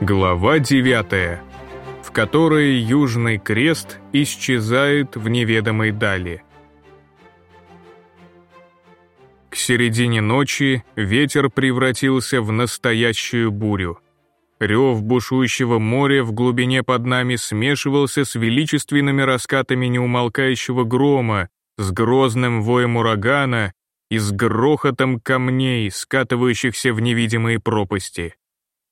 Глава 9, в которой Южный Крест исчезает в неведомой дали. К середине ночи ветер превратился в настоящую бурю. Рев бушующего моря в глубине под нами смешивался с величественными раскатами неумолкающего грома, с грозным воем урагана и с грохотом камней, скатывающихся в невидимые пропасти.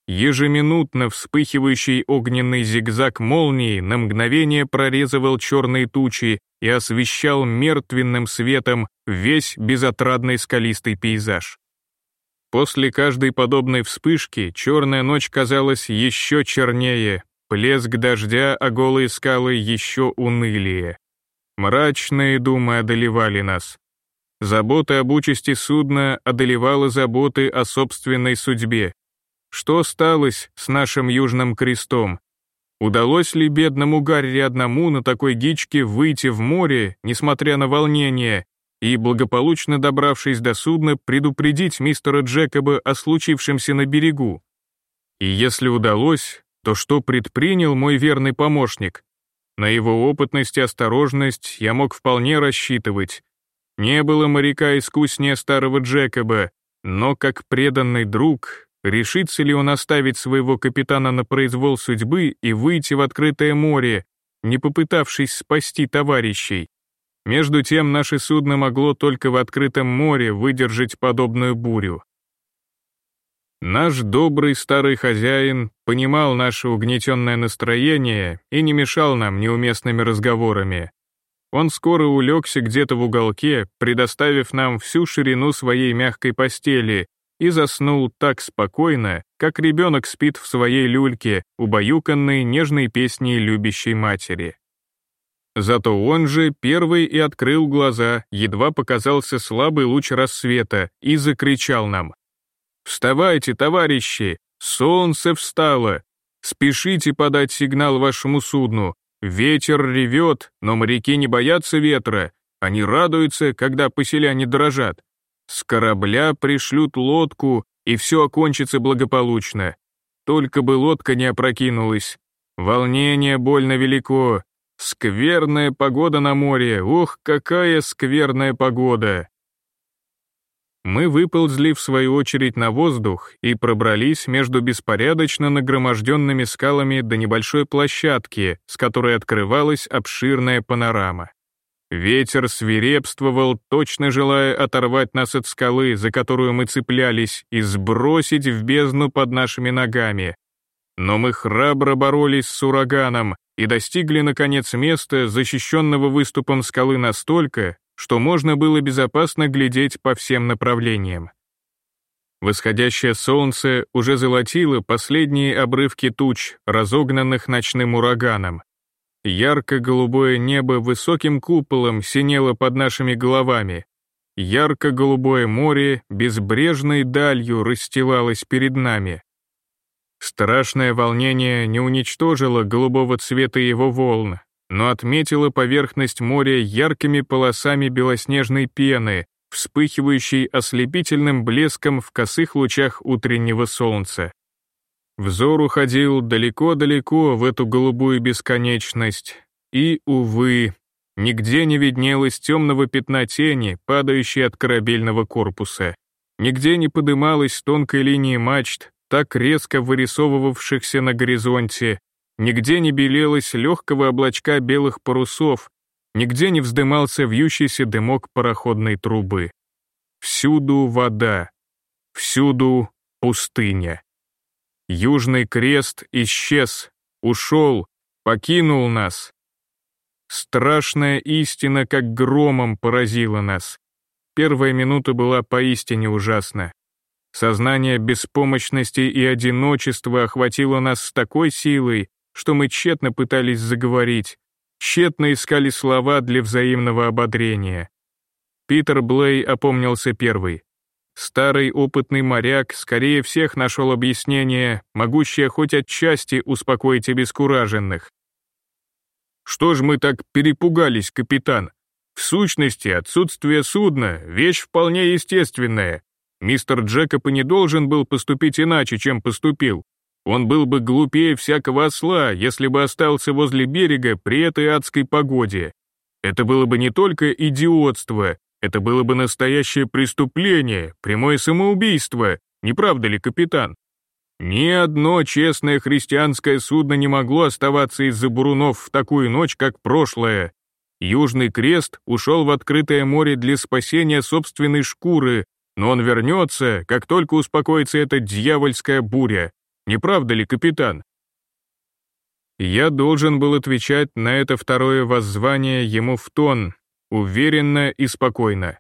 Ежеминутно вспыхивающий огненный зигзаг молнии на мгновение прорезывал черные тучи и освещал мертвенным светом весь безотрадный скалистый пейзаж. После каждой подобной вспышки черная ночь казалась еще чернее, плеск дождя, а голые скалы еще унылее. Мрачные думы одолевали нас. Забота об участи судна одолевала заботы о собственной судьбе, что сталось с нашим Южным Крестом? Удалось ли бедному Гарри одному на такой гичке выйти в море, несмотря на волнение, и, благополучно добравшись до судна, предупредить мистера Джекоба о случившемся на берегу? И если удалось, то что предпринял мой верный помощник? На его опытность и осторожность я мог вполне рассчитывать. Не было моряка искуснее старого Джекоба, но как преданный друг Решится ли он оставить своего капитана на произвол судьбы и выйти в открытое море, не попытавшись спасти товарищей? Между тем, наше судно могло только в открытом море выдержать подобную бурю. Наш добрый старый хозяин понимал наше угнетенное настроение и не мешал нам неуместными разговорами. Он скоро улегся где-то в уголке, предоставив нам всю ширину своей мягкой постели, и заснул так спокойно, как ребенок спит в своей люльке, убаюканной нежной песней любящей матери. Зато он же первый и открыл глаза, едва показался слабый луч рассвета, и закричал нам. «Вставайте, товарищи! Солнце встало! Спешите подать сигнал вашему судну! Ветер ревет, но моряки не боятся ветра, они радуются, когда поселяне дрожат. С корабля пришлют лодку, и все окончится благополучно. Только бы лодка не опрокинулась. Волнение больно велико. Скверная погода на море, ох, какая скверная погода. Мы выползли в свою очередь на воздух и пробрались между беспорядочно нагроможденными скалами до небольшой площадки, с которой открывалась обширная панорама. Ветер свирепствовал, точно желая оторвать нас от скалы, за которую мы цеплялись, и сбросить в бездну под нашими ногами. Но мы храбро боролись с ураганом и достигли, наконец, места, защищенного выступом скалы настолько, что можно было безопасно глядеть по всем направлениям. Восходящее солнце уже золотило последние обрывки туч, разогнанных ночным ураганом. Ярко-голубое небо высоким куполом синело под нашими головами. Ярко-голубое море безбрежной далью расстилалось перед нами. Страшное волнение не уничтожило голубого цвета его волн, но отметило поверхность моря яркими полосами белоснежной пены, вспыхивающей ослепительным блеском в косых лучах утреннего солнца. Взор уходил далеко-далеко в эту голубую бесконечность, и, увы, нигде не виднелось темного пятна тени, падающей от корабельного корпуса. Нигде не подымалась тонкой линии мачт, так резко вырисовывавшихся на горизонте, нигде не белелось легкого облачка белых парусов, нигде не вздымался вьющийся дымок пароходной трубы. Всюду вода, всюду пустыня. Южный крест исчез, ушел, покинул нас. Страшная истина как громом поразила нас. Первая минута была поистине ужасна. Сознание беспомощности и одиночества охватило нас с такой силой, что мы тщетно пытались заговорить, тщетно искали слова для взаимного ободрения. Питер Блей опомнился первый. Старый опытный моряк скорее всех нашел объяснение, могущее хоть отчасти успокоить обескураженных. «Что ж мы так перепугались, капитан? В сущности, отсутствие судна — вещь вполне естественная. Мистер Джекоб и не должен был поступить иначе, чем поступил. Он был бы глупее всякого осла, если бы остался возле берега при этой адской погоде. Это было бы не только идиотство, это было бы настоящее преступление, прямое самоубийство, не правда ли, капитан? Ни одно честное христианское судно не могло оставаться из-за бурунов в такую ночь, как прошлое. Южный крест ушел в открытое море для спасения собственной шкуры, но он вернется, как только успокоится эта дьявольская буря. Не правда ли, капитан? Я должен был отвечать на это второе воззвание ему в тон, уверенно и спокойно.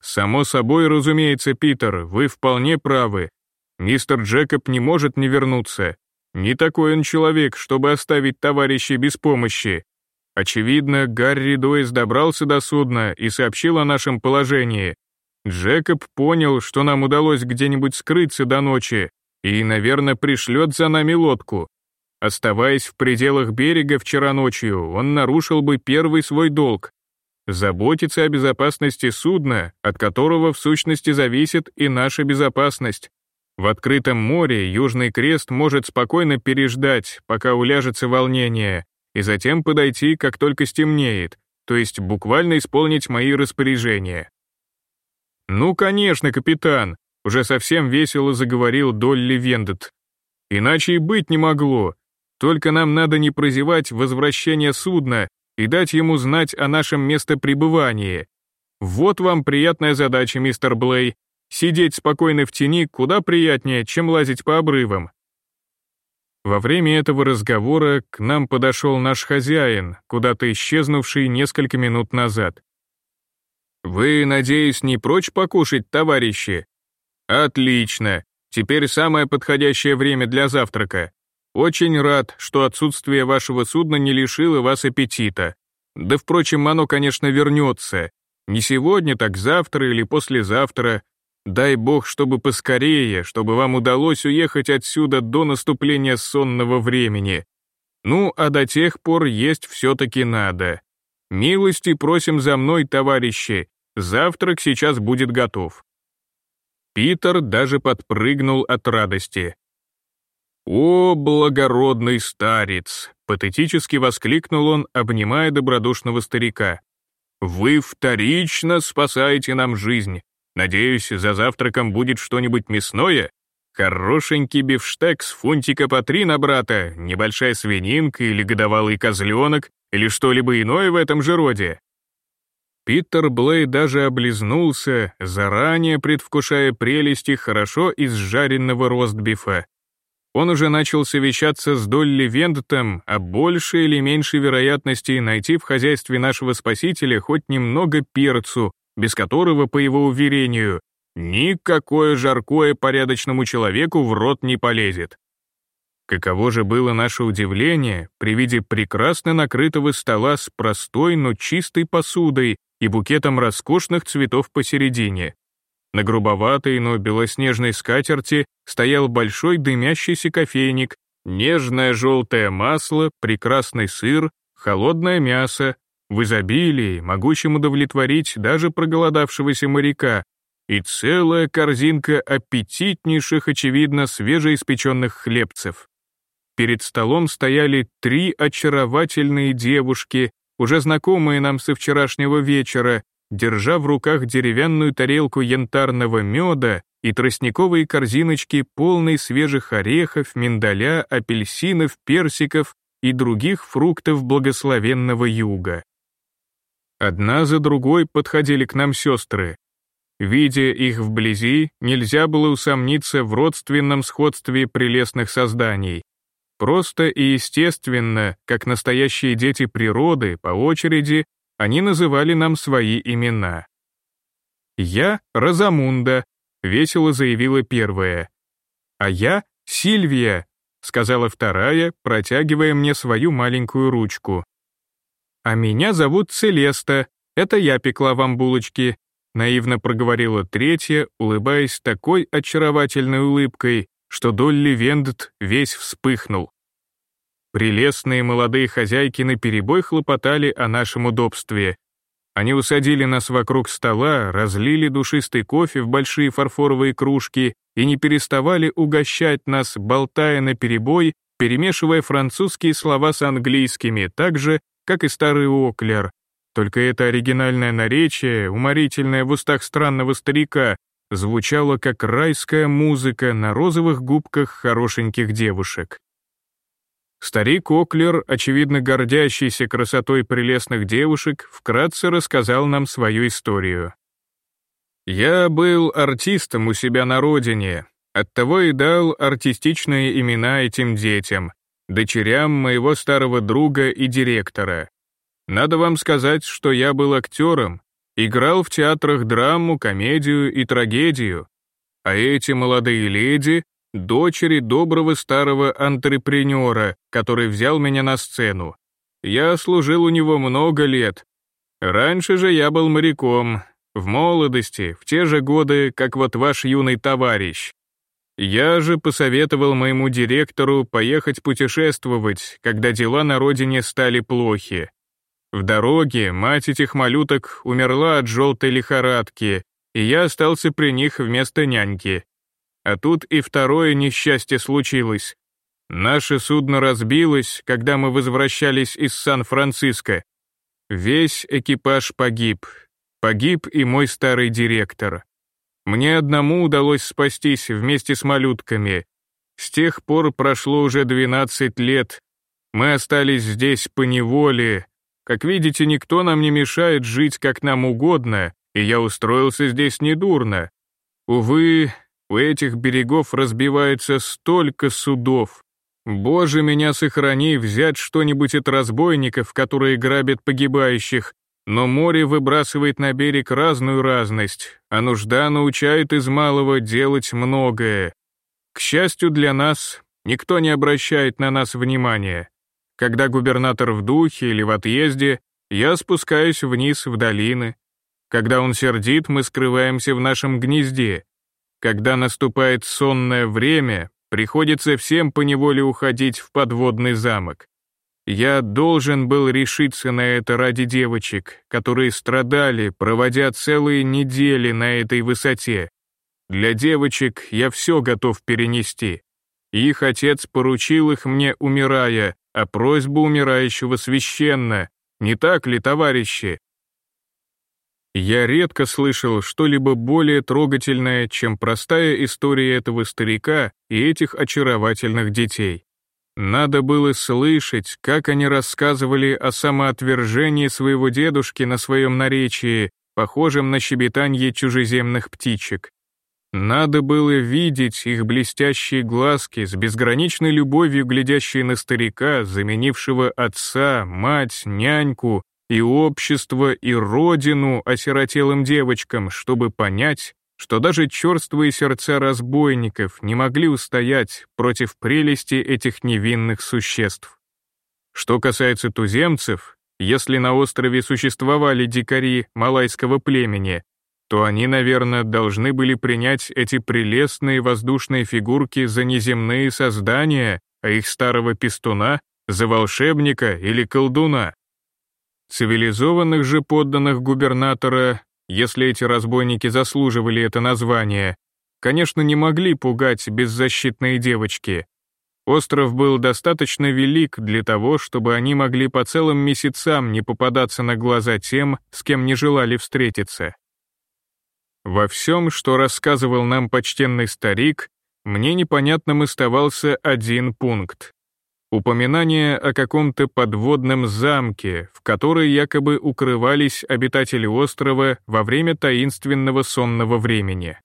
«Само собой, разумеется, Питер, вы вполне правы. Мистер Джекоб не может не вернуться. Не такой он человек, чтобы оставить товарищей без помощи. Очевидно, Гарри Дойс добрался до судна и сообщил о нашем положении. Джекоб понял, что нам удалось где-нибудь скрыться до ночи, и, наверное, пришлет за нами лодку. Оставаясь в пределах берега вчера ночью, он нарушил бы первый свой долг — заботиться о безопасности судна, от которого в сущности зависит и наша безопасность. В открытом море Южный Крест может спокойно переждать, пока уляжется волнение, и затем подойти, как только стемнеет, то есть буквально исполнить мои распоряжения. «Ну, конечно, капитан», — уже совсем весело заговорил Долли Вендет. «Иначе и быть не могло. Только нам надо не прозевать возвращение судна и дать ему знать о нашем местопребывании. Вот вам приятная задача, мистер Блей. Сидеть спокойно в тени куда приятнее, чем лазить по обрывам. Во время этого разговора к нам подошел наш хозяин, куда-то исчезнувший несколько минут назад. «Вы, надеюсь, не прочь покушать, товарищи?» «Отлично. Теперь самое подходящее время для завтрака. Очень рад, что отсутствие вашего судна не лишило вас аппетита. Да, впрочем, оно, конечно, вернется. Не сегодня, так завтра или послезавтра. Дай бог, чтобы поскорее, чтобы вам удалось уехать отсюда до наступления сонного времени. Ну, а до тех пор есть все-таки надо. Милости просим за мной, товарищи. Завтрак сейчас будет готов. Питер даже подпрыгнул от радости. «О, благородный старец!» — патетически воскликнул он, обнимая добродушного старика. «Вы вторично спасаете нам жизнь. Надеюсь, за завтраком будет что-нибудь мясное? Хорошенький бифштекс, фунтика по три на брата, небольшая свининка или годовалый козленок, или что-либо иное в этом же роде». Питер Блей даже облизнулся, заранее предвкушая прелести хорошо изжаренного ростбифа. Он уже начал совещаться с Долли Вендтом о большей или меньшей вероятности найти в хозяйстве нашего спасителя хоть немного перцу, без которого, по его уверению, никакое жаркое порядочному человеку в рот не полезет. Каково же было наше удивление при виде прекрасно накрытого стола с простой, но чистой посудой и букетом роскошных цветов посередине. На грубоватой, но белоснежной скатерти стоял большой дымящийся кофейник, нежное желтое масло, прекрасный сыр, холодное мясо, в изобилии, могущем удовлетворить даже проголодавшегося моряка, и целая корзинка аппетитнейших, очевидно, свежеиспеченных хлебцев. Перед столом стояли три очаровательные девушки, уже знакомые нам со вчерашнего вечера, держа в руках деревянную тарелку янтарного меда и тростниковые корзиночки, полные свежих орехов, миндаля, апельсинов, персиков и других фруктов благословенного юга. Одна за другой подходили к нам сестры. Видя их вблизи, нельзя было усомниться в родственном сходстве прелестных созданий. Просто и естественно, как настоящие дети природы, по очереди, они называли нам свои имена. «Я Розамунда», — весело заявила первая. «А я Сильвия», — сказала вторая, протягивая мне свою маленькую ручку. «А меня зовут Целеста, это я пекла вам булочки», — наивно проговорила третья, улыбаясь такой очаровательной улыбкой, что Долли Вендт весь вспыхнул. Прелестные молодые хозяйки наперебой хлопотали о нашем удобстве. Они усадили нас вокруг стола, разлили душистый кофе в большие фарфоровые кружки и не переставали угощать нас, болтая на перебой, перемешивая французские слова с английскими, так же, как и старый Оклер. Только это оригинальное наречие, уморительное в устах странного старика, звучало как райская музыка на розовых губках хорошеньких девушек. Старик Оклер, очевидно гордящийся красотой прелестных девушек, вкратце рассказал нам свою историю. «Я был артистом у себя на родине, оттого и дал артистичные имена этим детям, дочерям моего старого друга и директора. Надо вам сказать, что я был актером, играл в театрах драму, комедию и трагедию, а эти молодые леди дочери доброго старого антрепренера, который взял меня на сцену. Я служил у него много лет. Раньше же я был моряком, в молодости, в те же годы, как вот ваш юный товарищ. Я же посоветовал моему директору поехать путешествовать, когда дела на родине стали плохи. В дороге мать этих малюток умерла от желтой лихорадки, и я остался при них вместо няньки. А тут и второе несчастье случилось. Наше судно разбилось, когда мы возвращались из Сан-Франциско. Весь экипаж погиб. Погиб и мой старый директор. Мне одному удалось спастись вместе с малютками. С тех пор прошло уже 12 лет. Мы остались здесь по неволе. Как видите, никто нам не мешает жить как нам угодно, и я устроился здесь недурно. Увы, у этих берегов разбивается столько судов. Боже, меня сохрани взять что-нибудь от разбойников, которые грабят погибающих, но море выбрасывает на берег разную разность, а нужда научает из малого делать многое. К счастью для нас, никто не обращает на нас внимания. Когда губернатор в духе или в отъезде, я спускаюсь вниз в долины. Когда он сердит, мы скрываемся в нашем гнезде, когда наступает сонное время, приходится всем поневоле уходить в подводный замок. Я должен был решиться на это ради девочек, которые страдали, проводя целые недели на этой высоте. Для девочек я все готов перенести. Их отец поручил их мне, умирая, а просьба умирающего священна. Не так ли, товарищи? Я редко слышал что-либо более трогательное, чем простая история этого старика и этих очаровательных детей. Надо было слышать, как они рассказывали о самоотвержении своего дедушки на своем наречии, похожем на щебетанье чужеземных птичек. Надо было видеть их блестящие глазки с безграничной любовью глядящие на старика, заменившего отца, мать, няньку, и общество, и родину осиротелым девочкам, чтобы понять, что даже черствые сердца разбойников не могли устоять против прелести этих невинных существ. Что касается туземцев, если на острове существовали дикари малайского племени, то они, наверное, должны были принять эти прелестные воздушные фигурки за неземные создания, а их старого пестуна — за волшебника или колдуна. Цивилизованных же подданных губернатора, если эти разбойники заслуживали это название, конечно, не могли пугать беззащитные девочки. Остров был достаточно велик для того, чтобы они могли по целым месяцам не попадаться на глаза тем, с кем не желали встретиться. Во всем, что рассказывал нам почтенный старик, мне непонятным оставался один пункт. Упоминание о каком-то подводном замке, в который якобы укрывались обитатели острова во время таинственного сонного времени.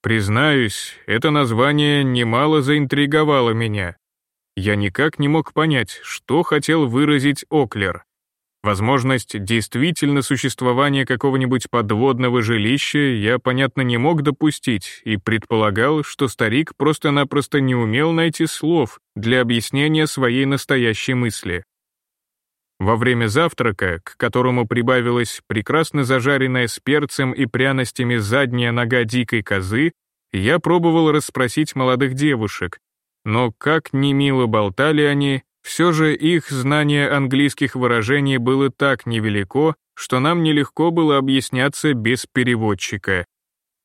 Признаюсь, это название немало заинтриговало меня. Я никак не мог понять, что хотел выразить Оклер. Возможность действительно существования какого-нибудь подводного жилища я, понятно, не мог допустить и предполагал, что старик просто-напросто не умел найти слов для объяснения своей настоящей мысли. Во время завтрака, к которому прибавилась прекрасно зажаренная с перцем и пряностями задняя нога дикой козы, я пробовал расспросить молодых девушек, но как ни мило болтали они, все же их знание английских выражений было так невелико, что нам нелегко было объясняться без переводчика.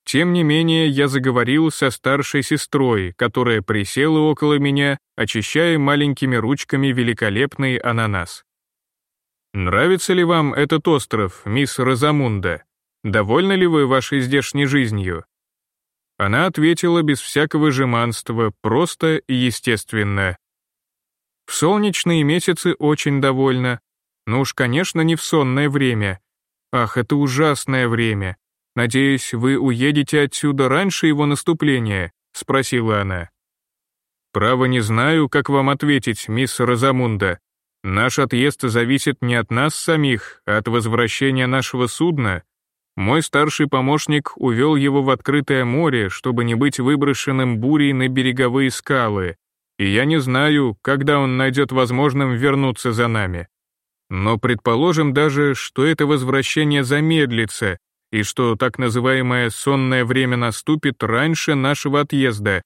Тем не менее, я заговорил со старшей сестрой, которая присела около меня, очищая маленькими ручками великолепный ананас. «Нравится ли вам этот остров, мисс Розамунда? Довольны ли вы вашей здешней жизнью?» Она ответила без всякого жеманства, просто и естественно. «В солнечные месяцы очень довольна. Ну уж, конечно, не в сонное время. Ах, это ужасное время. «Надеюсь, вы уедете отсюда раньше его наступления?» — спросила она. «Право не знаю, как вам ответить, мисс Розамунда. Наш отъезд зависит не от нас самих, а от возвращения нашего судна. Мой старший помощник увел его в открытое море, чтобы не быть выброшенным бурей на береговые скалы, и я не знаю, когда он найдет возможным вернуться за нами. Но предположим даже, что это возвращение замедлится, и что так называемое сонное время наступит раньше нашего отъезда.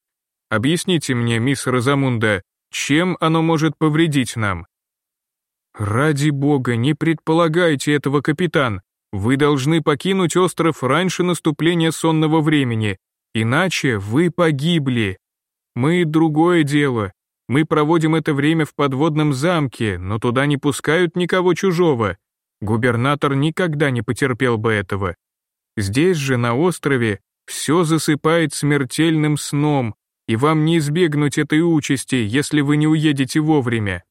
Объясните мне, мисс Розамунда, чем оно может повредить нам? Ради бога, не предполагайте этого, капитан. Вы должны покинуть остров раньше наступления сонного времени, иначе вы погибли. Мы другое дело. Мы проводим это время в подводном замке, но туда не пускают никого чужого. Губернатор никогда не потерпел бы этого. Здесь же, на острове, все засыпает смертельным сном, и вам не избегнуть этой участи, если вы не уедете вовремя.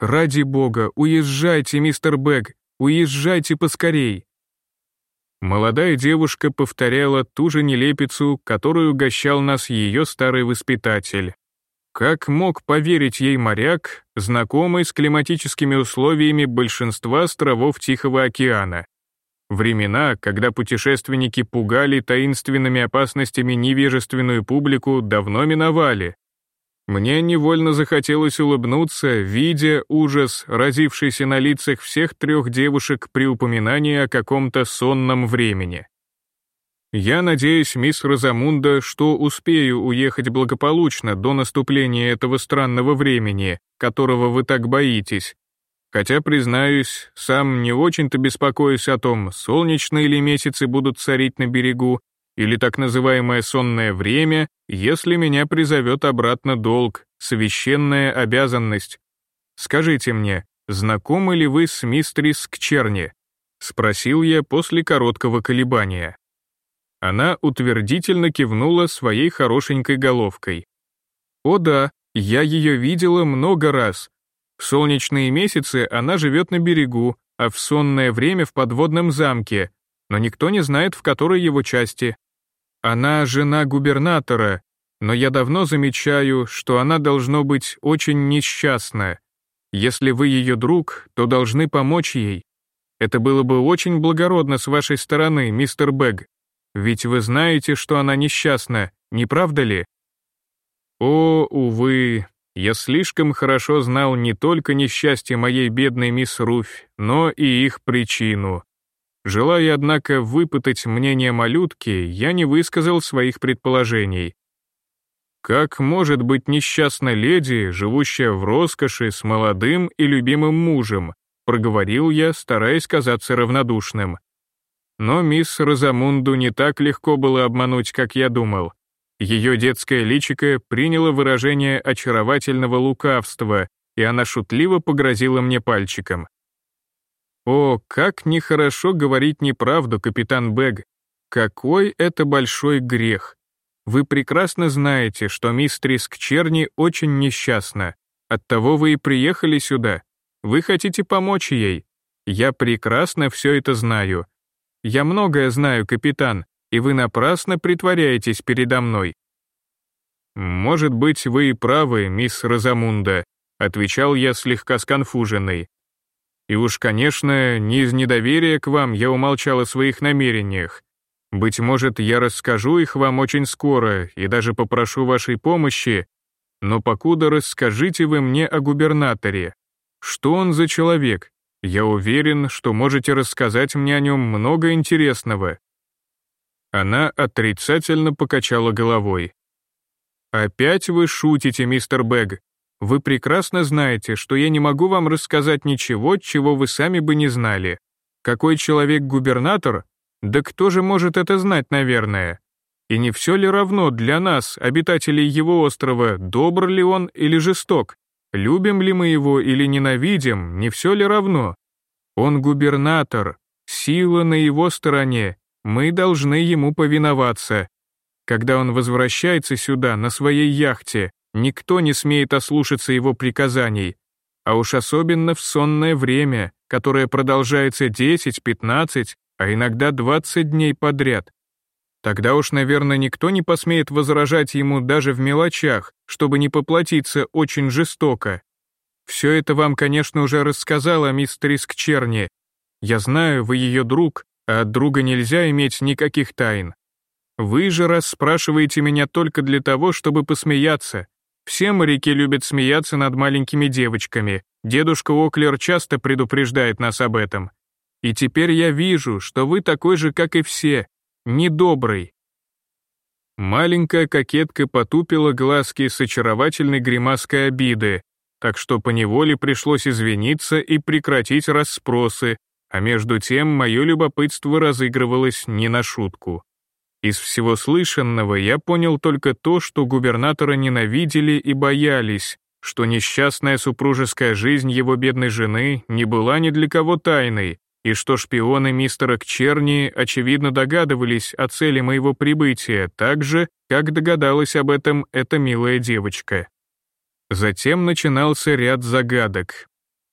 Ради бога, уезжайте, мистер Бэг, уезжайте поскорей. Молодая девушка повторяла ту же нелепицу, которую угощал нас ее старый воспитатель. Как мог поверить ей моряк, знакомый с климатическими условиями большинства островов Тихого океана? Времена, когда путешественники пугали таинственными опасностями невежественную публику, давно миновали. Мне невольно захотелось улыбнуться, видя ужас, разившийся на лицах всех трех девушек при упоминании о каком-то сонном времени. Я надеюсь, мисс Розамунда, что успею уехать благополучно до наступления этого странного времени, которого вы так боитесь, Хотя, признаюсь, сам не очень-то беспокоюсь о том, солнечные ли месяцы будут царить на берегу, или так называемое сонное время, если меня призовет обратно долг, священная обязанность. Скажите мне, знакомы ли вы с мистрис Кчерни? Спросил я после короткого колебания. Она утвердительно кивнула своей хорошенькой головкой. «О да, я ее видела много раз, в солнечные месяцы она живет на берегу, а в сонное время в подводном замке, но никто не знает, в которой его части. Она жена губернатора, но я давно замечаю, что она должно быть очень несчастна. Если вы ее друг, то должны помочь ей. Это было бы очень благородно с вашей стороны, мистер Бэг. Ведь вы знаете, что она несчастна, не правда ли? О, увы, я слишком хорошо знал не только несчастье моей бедной мисс Руфь, но и их причину. Желая, однако, выпытать мнение малютки, я не высказал своих предположений. Как может быть несчастна леди, живущая в роскоши с молодым и любимым мужем, проговорил я, стараясь казаться равнодушным. Но мисс Розамунду не так легко было обмануть, как я думал. Ее детское личико приняло выражение очаровательного лукавства, и она шутливо погрозила мне пальчиком. «О, как нехорошо говорить неправду, капитан Бэг! Какой это большой грех! Вы прекрасно знаете, что мистрис Кчерни очень несчастна. Оттого вы и приехали сюда. Вы хотите помочь ей. Я прекрасно все это знаю. Я многое знаю, капитан, и вы напрасно притворяетесь передо мной». «Может быть, вы и правы, мисс Розамунда», отвечал я слегка сконфуженный. И уж, конечно, не из недоверия к вам я умолчал о своих намерениях. Быть может, я расскажу их вам очень скоро и даже попрошу вашей помощи, но покуда расскажите вы мне о губернаторе. Что он за человек? Я уверен, что можете рассказать мне о нем много интересного. Она отрицательно покачала головой. «Опять вы шутите, мистер Бэг. Вы прекрасно знаете, что я не могу вам рассказать ничего, чего вы сами бы не знали. Какой человек губернатор? Да кто же может это знать, наверное? И не все ли равно для нас, обитателей его острова, добр ли он или жесток? Любим ли мы его или ненавидим, не все ли равно? Он губернатор, сила на его стороне, мы должны ему повиноваться. Когда он возвращается сюда на своей яхте, никто не смеет ослушаться его приказаний, а уж особенно в сонное время, которое продолжается 10, 15, а иногда 20 дней подряд. Тогда уж, наверное, никто не посмеет возражать ему даже в мелочах, чтобы не поплатиться очень жестоко. Все это вам, конечно, уже рассказала мистерис Кчерни. Я знаю, вы ее друг, а от друга нельзя иметь никаких тайн. Вы же расспрашиваете меня только для того, чтобы посмеяться. Все моряки любят смеяться над маленькими девочками. Дедушка Оклер часто предупреждает нас об этом. И теперь я вижу, что вы такой же, как и все, недобрый». Маленькая кокетка потупила глазки с очаровательной гримаской обиды, так что поневоле пришлось извиниться и прекратить расспросы, а между тем мое любопытство разыгрывалось не на шутку. Из всего слышанного я понял только то, что губернатора ненавидели и боялись, что несчастная супружеская жизнь его бедной жены не была ни для кого тайной, и что шпионы мистера Кчерни, очевидно, догадывались о цели моего прибытия так же, как догадалась об этом эта милая девочка. Затем начинался ряд загадок.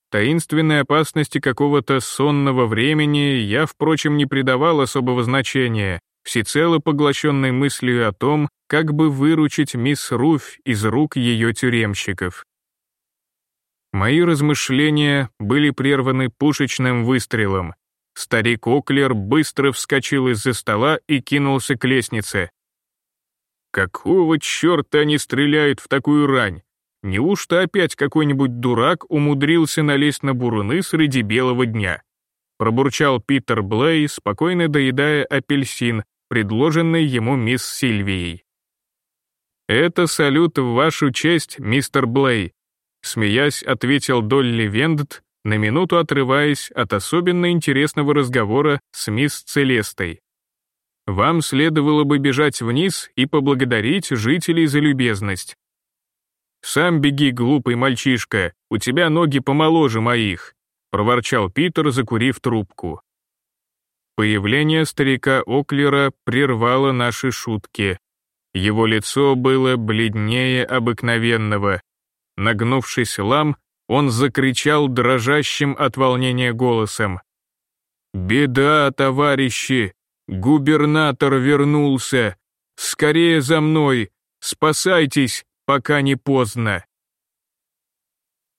Таинственной опасности какого-то сонного времени я, впрочем, не придавал особого значения, всецело поглощенной мыслью о том, как бы выручить мисс Руфь из рук ее тюремщиков. Мои размышления были прерваны пушечным выстрелом. Старик Оклер быстро вскочил из-за стола и кинулся к лестнице. «Какого черта они стреляют в такую рань? Неужто опять какой-нибудь дурак умудрился налезть на буруны среди белого дня?» Пробурчал Питер Блей, спокойно доедая апельсин, предложенный ему мисс Сильвией. «Это салют в вашу честь, мистер Блей», Смеясь, ответил Долли Вендт, на минуту отрываясь от особенно интересного разговора с мисс Целестой. «Вам следовало бы бежать вниз и поблагодарить жителей за любезность. «Сам беги, глупый мальчишка, у тебя ноги помоложе моих», проворчал Питер, закурив трубку. Появление старика Оклера прервало наши шутки. Его лицо было бледнее обыкновенного, Нагнувшись лам, он закричал дрожащим от волнения голосом. «Беда, товарищи! Губернатор вернулся! Скорее за мной! Спасайтесь, пока не поздно!»